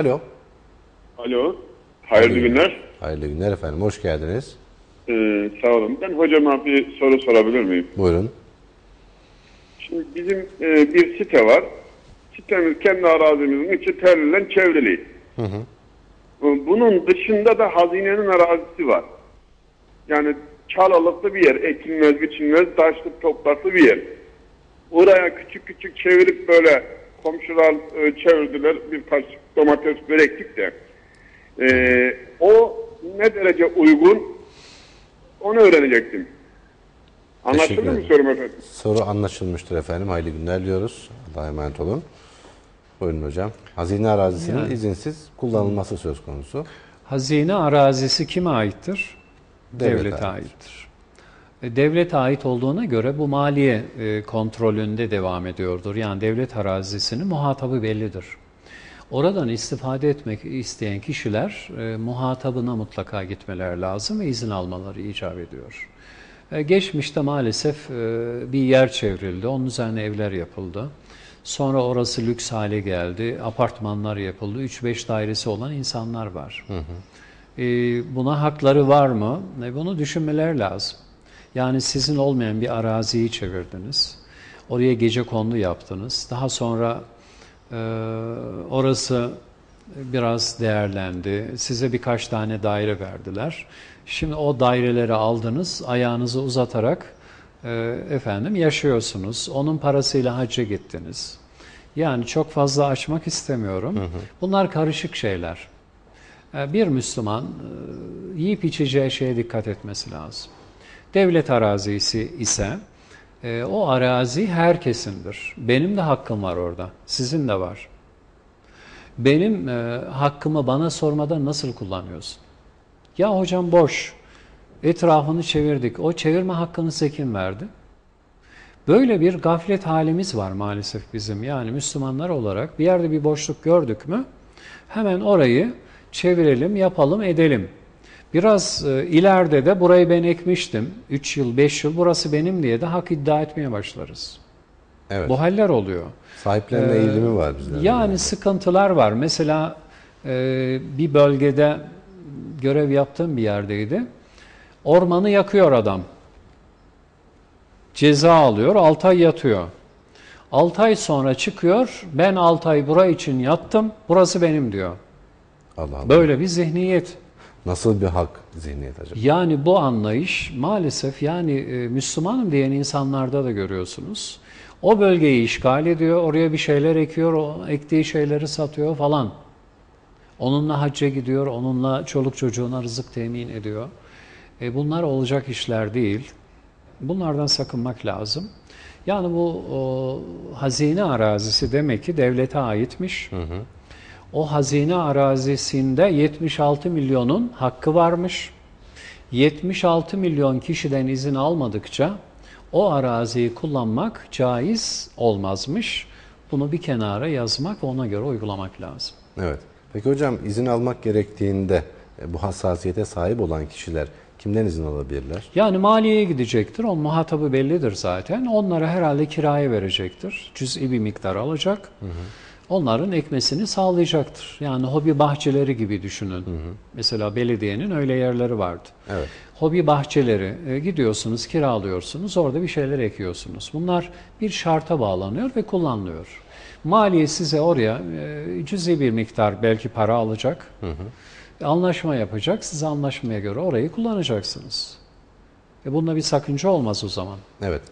Alo. Alo. Hayırlı günler. Hayırlı günler efendim. Hoş geldiniz. Ee, sağ olun. Ben hocama bir soru sorabilir miyim? Buyurun. Şimdi bizim e, bir site var. Sitemiz kendi arazimizin içi terliyle çevrili. Bunun dışında da hazinenin arazisi var. Yani çalalıklı bir yer. Ekilmez, biçilmez, taşlı, topraklı bir yer. Oraya küçük küçük çevirip böyle komşular e, çevirdiler. Birkaç domates börektik de. E, o ne derece uygun onu öğrenecektim. Anlaşıldı mı sorum efendim? Soru anlaşılmıştır efendim. Hayırlı günler diyoruz. Allah'a emanet olun. Buyurun hocam. Hazine arazisinin Yani- izinsiz kullanılması söz konusu. Hazine arazisi kime aittir? Devlete Devlete aittir. aittir. E, Devlete ait olduğuna göre bu maliye e, kontrolünde devam ediyordur. Yani devlet arazisinin muhatabı bellidir. Oradan istifade etmek isteyen kişiler e, muhatabına mutlaka gitmeler lazım ve izin almaları icap ediyor. E, geçmişte maalesef e, bir yer çevrildi, onun üzerine evler yapıldı. Sonra orası lüks hale geldi, apartmanlar yapıldı, 3-5 dairesi olan insanlar var. E, buna hakları var mı? Bunu düşünmeler lazım. Yani sizin olmayan bir araziyi çevirdiniz. Oraya gece kondu yaptınız. Daha sonra orası biraz değerlendi. Size birkaç tane daire verdiler. Şimdi o daireleri aldınız, ayağınızı uzatarak e, efendim yaşıyorsunuz. Onun parasıyla hacca gittiniz. Yani çok fazla açmak istemiyorum. Bunlar karışık şeyler. E, Bir Müslüman e, yiyip içeceği şeye dikkat etmesi lazım. Devlet arazisi ise e, o arazi herkesindir. Benim de hakkım var orada. Sizin de var. Benim e, hakkımı bana sormadan nasıl kullanıyorsun? Ya hocam boş. Etrafını çevirdik. O çevirme hakkını size verdi? Böyle bir gaflet halimiz var maalesef bizim. Yani Müslümanlar olarak bir yerde bir boşluk gördük mü hemen orayı çevirelim, yapalım, edelim. Biraz e, ileride de burayı ben ekmiştim. 3 yıl, 5 yıl burası benim diye de hak iddia etmeye başlarız. Evet. Bu haller oluyor. Sahiplenme eğilimi var bizlerde. Yani sıkıntılar var. Mesela e, bir bölgede görev yaptığım bir yerdeydi. Ormanı yakıyor adam. Ceza alıyor, 6 ay yatıyor. 6 ay sonra çıkıyor, ben 6 ay bura için yattım, burası benim diyor. Allah Allah. Böyle bir zihniyet. Nasıl bir hak zihniyet acaba? Yani bu anlayış maalesef yani e, Müslümanım diyen insanlarda da görüyorsunuz. O bölgeyi işgal ediyor, oraya bir şeyler ekiyor, o ektiği şeyleri satıyor falan. Onunla hacca gidiyor, onunla çoluk çocuğuna rızık temin ediyor. E, bunlar olacak işler değil. Bunlardan sakınmak lazım. Yani bu o, hazine arazisi demek ki devlete aitmiş. O hazine arazisinde 76 milyonun hakkı varmış. 76 milyon kişiden izin almadıkça o araziyi kullanmak caiz olmazmış. Bunu bir kenara yazmak ve ona göre uygulamak lazım. Evet. Peki hocam izin almak gerektiğinde e, bu hassasiyete sahip olan kişiler kimden izin alabilirler? Yani maliyeye gidecektir. Onun muhatabı bellidir zaten. Onlara herhalde kiraya verecektir. Cüz'i bir miktar alacak. Onların ekmesini sağlayacaktır. Yani hobi bahçeleri gibi düşünün. Mesela belediyenin öyle yerleri vardı. Evet. Hobi bahçeleri e, gidiyorsunuz, kiralıyorsunuz, orada bir şeyler ekiyorsunuz. Bunlar bir şarta bağlanıyor ve kullanılıyor. Maliye size oraya e, cüzi bir miktar belki para alacak. Anlaşma yapacak. Size anlaşmaya göre orayı kullanacaksınız. E bunda bir sakınca olmaz o zaman. Evet.